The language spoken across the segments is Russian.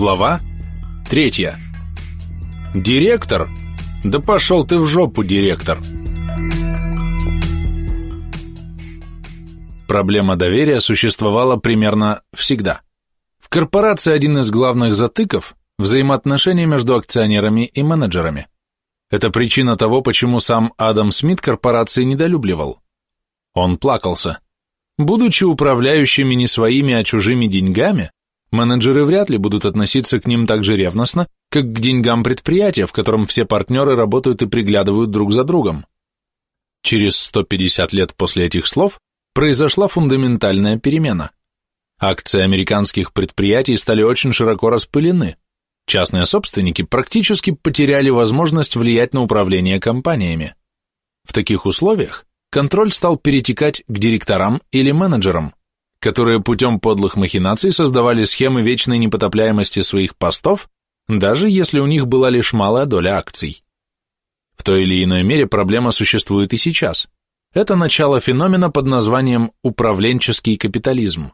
Глава третья. Директор? Да пошел ты в жопу, директор. Проблема доверия существовала примерно всегда. В корпорации один из главных затыков – взаимоотношения между акционерами и менеджерами. Это причина того, почему сам Адам Смит корпорации недолюбливал. Он плакался. Будучи управляющими не своими, а чужими деньгами, менеджеры вряд ли будут относиться к ним так же ревностно, как к деньгам предприятия, в котором все партнеры работают и приглядывают друг за другом. Через 150 лет после этих слов произошла фундаментальная перемена. Акции американских предприятий стали очень широко распылены. Частные собственники практически потеряли возможность влиять на управление компаниями. В таких условиях контроль стал перетекать к директорам или менеджерам, которые путем подлых махинаций создавали схемы вечной непотопляемости своих постов, даже если у них была лишь малая доля акций. В той или иной мере проблема существует и сейчас. Это начало феномена под названием управленческий капитализм.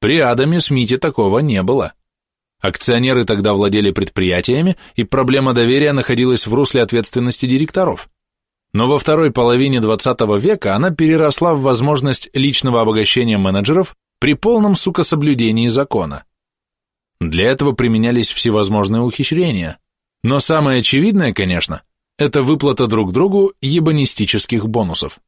При Адаме Смите такого не было. Акционеры тогда владели предприятиями, и проблема доверия находилась в русле ответственности директоров. Но во второй половине 20 века она переросла в возможность личного обогащения менеджеров при полном, сука, соблюдении закона. Для этого применялись всевозможные ухищрения. Но самое очевидное, конечно, это выплата друг другу ебанистических бонусов.